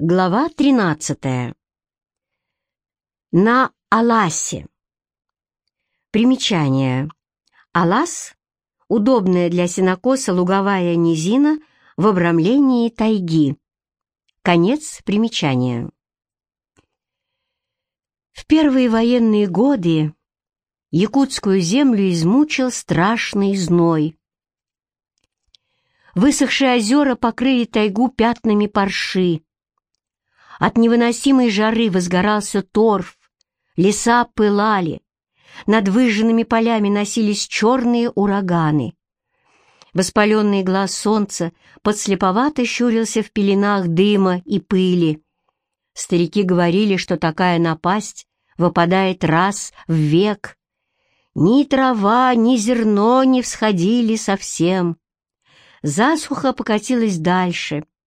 Глава 13. На Аласе. Примечание. Алас — удобная для сенокоса луговая низина в обрамлении тайги. Конец примечания. В первые военные годы якутскую землю измучил страшный зной. Высохшие озера покрыли тайгу пятнами парши, от невыносимой жары возгорался торф, леса пылали, над выжженными полями носились черные ураганы. Воспаленный глаз солнца подслеповато щурился в пеленах дыма и пыли. Старики говорили, что такая напасть выпадает раз в век. Ни трава, ни зерно не всходили совсем. Засуха покатилась дальше —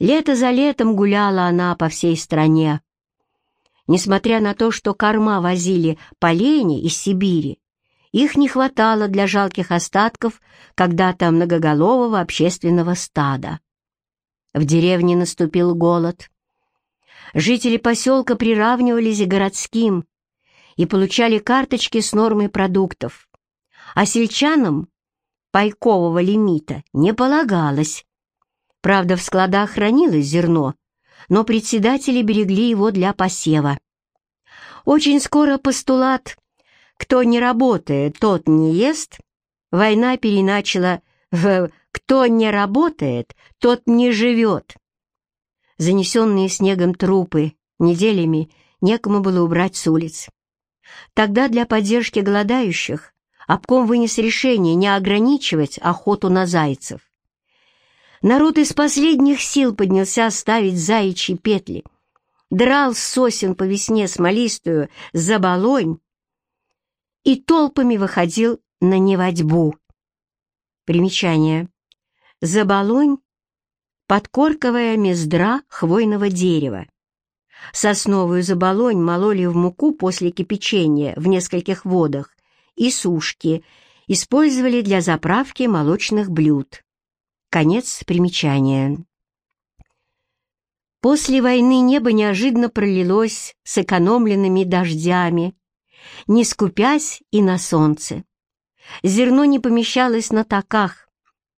Лето за летом гуляла она по всей стране. Несмотря на то, что корма возили поленья из Сибири, их не хватало для жалких остатков когда-то многоголового общественного стада. В деревне наступил голод. Жители поселка приравнивались к городским и получали карточки с нормой продуктов, а сельчанам пайкового лимита не полагалось. Правда, в складах хранилось зерно, но председатели берегли его для посева. Очень скоро постулат «кто не работает, тот не ест» война переначала в «кто не работает, тот не живет». Занесенные снегом трупы неделями некому было убрать с улиц. Тогда для поддержки голодающих обком вынес решение не ограничивать охоту на зайцев. Народ из последних сил поднялся ставить заячьи петли, драл сосен по весне смолистую за балонь и толпами выходил на неводьбу. Примечание. Заболонь — подкорковая мездра хвойного дерева. Сосновую заболонь мололи в муку после кипячения в нескольких водах и сушки, использовали для заправки молочных блюд. Конец примечания. После войны небо неожиданно пролилось сэкономленными дождями, не скупясь и на солнце. Зерно не помещалось на таках,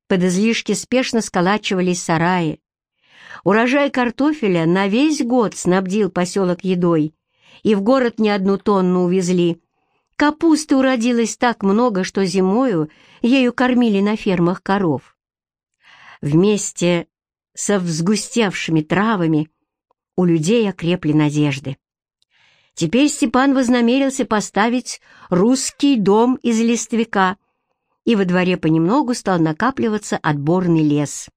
под излишки спешно сколачивались сараи. Урожай картофеля на весь год снабдил поселок едой, и в город не одну тонну увезли. Капусты уродилось так много, что зимою ею кормили на фермах коров. Вместе со взгустевшими травами у людей окрепли надежды. Теперь Степан вознамерился поставить русский дом из листвяка, и во дворе понемногу стал накапливаться отборный лес.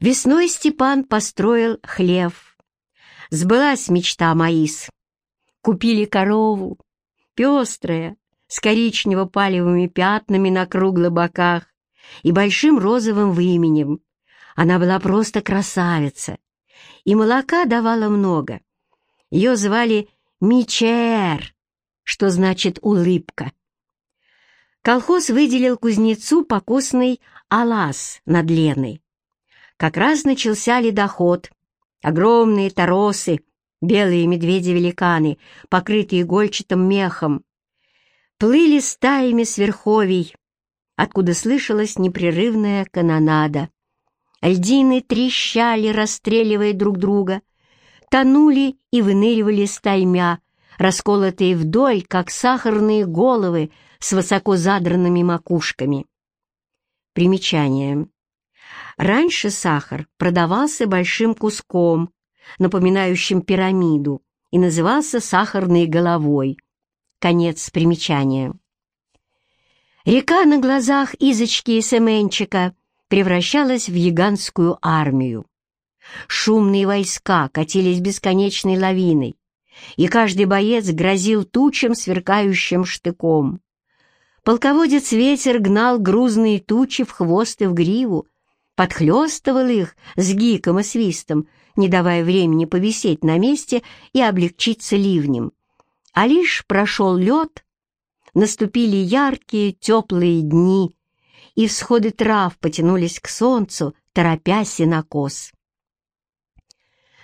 Весной Степан построил хлев. Сбылась мечта Маис. Купили корову, пестрая, с коричнево-палевыми пятнами на круглых боках, и большим розовым выменем. Она была просто красавица, и молока давала много. Ее звали Мичер, что значит «улыбка». Колхоз выделил кузнецу покосный алас над Леной. Как раз начался ледоход. Огромные торосы, белые медведи-великаны, покрытые игольчатым мехом, плыли стаями сверховий, откуда слышалась непрерывная канонада. Льдины трещали, расстреливая друг друга, тонули и выныривали стаймя, расколотые вдоль, как сахарные головы с высоко задранными макушками. Примечание. Раньше сахар продавался большим куском, напоминающим пирамиду, и назывался сахарной головой. Конец примечания. Река на глазах Изочки и Семенчика превращалась в гигантскую армию. Шумные войска катились бесконечной лавиной, и каждый боец грозил тучам сверкающим штыком. Полководец ветер гнал грузные тучи в хвост и в гриву, подхлестывал их с гиком и свистом, не давая времени повисеть на месте и облегчиться ливнем. А лишь прошел лед, наступили яркие теплые дни, и всходы трав потянулись к солнцу, торопясь и на кос.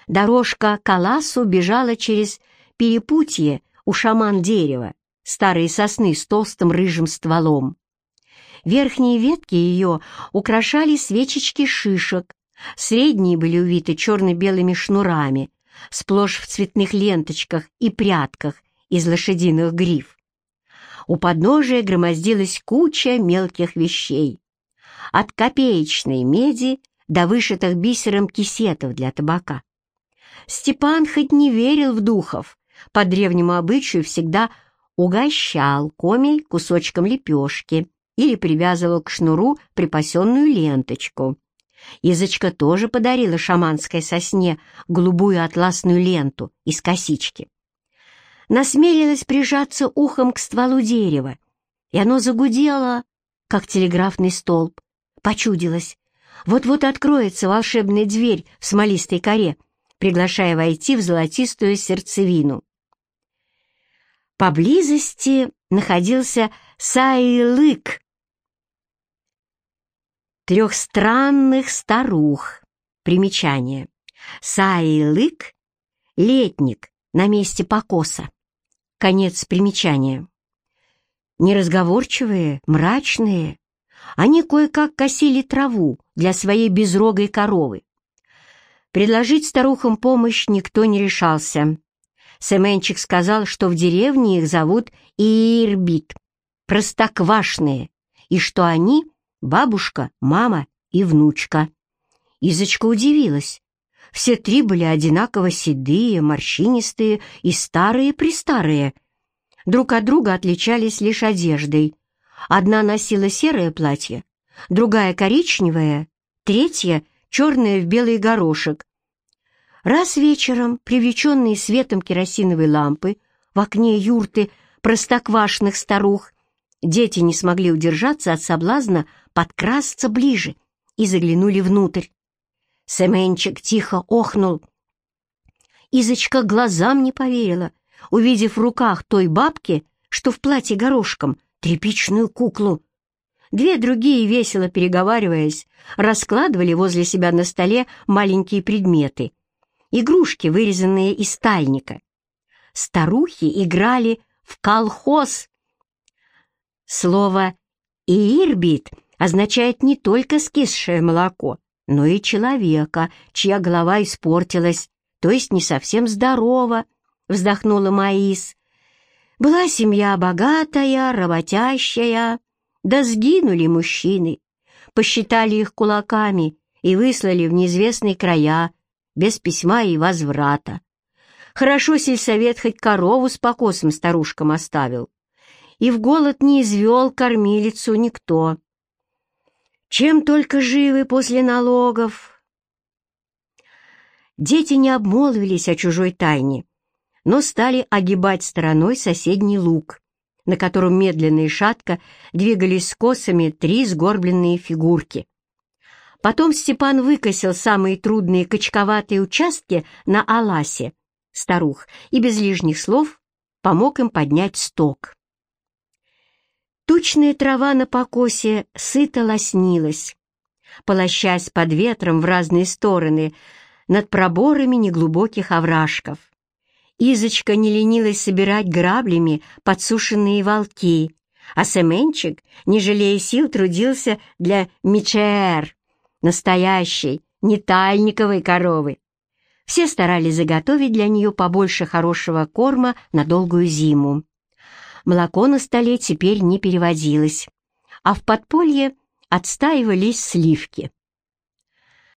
Дорожка к Аласу бежала через перепутье у шаман дерева, старые сосны с толстым рыжим стволом. Верхние ветки ее украшали свечечки шишек, средние были увиты черно-белыми шнурами, сплошь в цветных ленточках и прядках из лошадиных гриф. У подножия громоздилась куча мелких вещей. От копеечной меди до вышитых бисером кисетов для табака. Степан хоть не верил в духов, по древнему обычаю всегда угощал комель кусочком лепешки или привязывал к шнуру припасенную ленточку. Язычка тоже подарила шаманской сосне голубую атласную ленту из косички. Насмелилась прижаться ухом к стволу дерева, и оно загудело, как телеграфный столб. Почудилось. Вот-вот откроется волшебная дверь в смолистой коре, приглашая войти в золотистую сердцевину. Поблизости находился Сайлык, трех странных старух. Примечание. Сайлык — летник на месте покоса. Конец примечания. Неразговорчивые, мрачные, они кое-как косили траву для своей безрогой коровы. Предложить старухам помощь никто не решался. Семенчик сказал, что в деревне их зовут Ирбит, простоквашные, и что они — бабушка, мама и внучка. Изочка удивилась. Все три были одинаково седые, морщинистые и старые-престарые. Друг от друга отличались лишь одеждой. Одна носила серое платье, другая — коричневое, третья — черное в белый горошек. Раз вечером, привлеченные светом керосиновой лампы, в окне юрты простоквашных старух, дети не смогли удержаться от соблазна подкрасться ближе и заглянули внутрь. Семенчик тихо охнул. Изочка глазам не поверила, увидев в руках той бабки, что в платье горошком, тряпичную куклу. Две другие, весело переговариваясь, раскладывали возле себя на столе маленькие предметы. Игрушки, вырезанные из стальника. Старухи играли в колхоз. Слово «ирбит» означает не только скисшее молоко, но и человека, чья голова испортилась, то есть не совсем здорова, вздохнула Маис. Была семья богатая, работящая, да сгинули мужчины, посчитали их кулаками и выслали в неизвестные края, без письма и возврата. Хорошо сельсовет хоть корову с покосом старушкам оставил, и в голод не извел кормилицу никто. Чем только живы после налогов. Дети не обмолвились о чужой тайне, но стали огибать стороной соседний луг, на котором медленно и шатко двигались с косами три сгорбленные фигурки. Потом Степан выкосил самые трудные качковатые участки на Аласе, старух, и без лишних слов помог им поднять сток. Тучная трава на покосе сыто лоснилась, полощась под ветром в разные стороны над проборами неглубоких овражков. Изочка не ленилась собирать граблями подсушенные волки, а Семенчик, не жалея сил, трудился для Мичер, настоящей, не тальниковой коровы. Все старались заготовить для нее побольше хорошего корма на долгую зиму. Молоко на столе теперь не переводилось, а в подполье отстаивались сливки.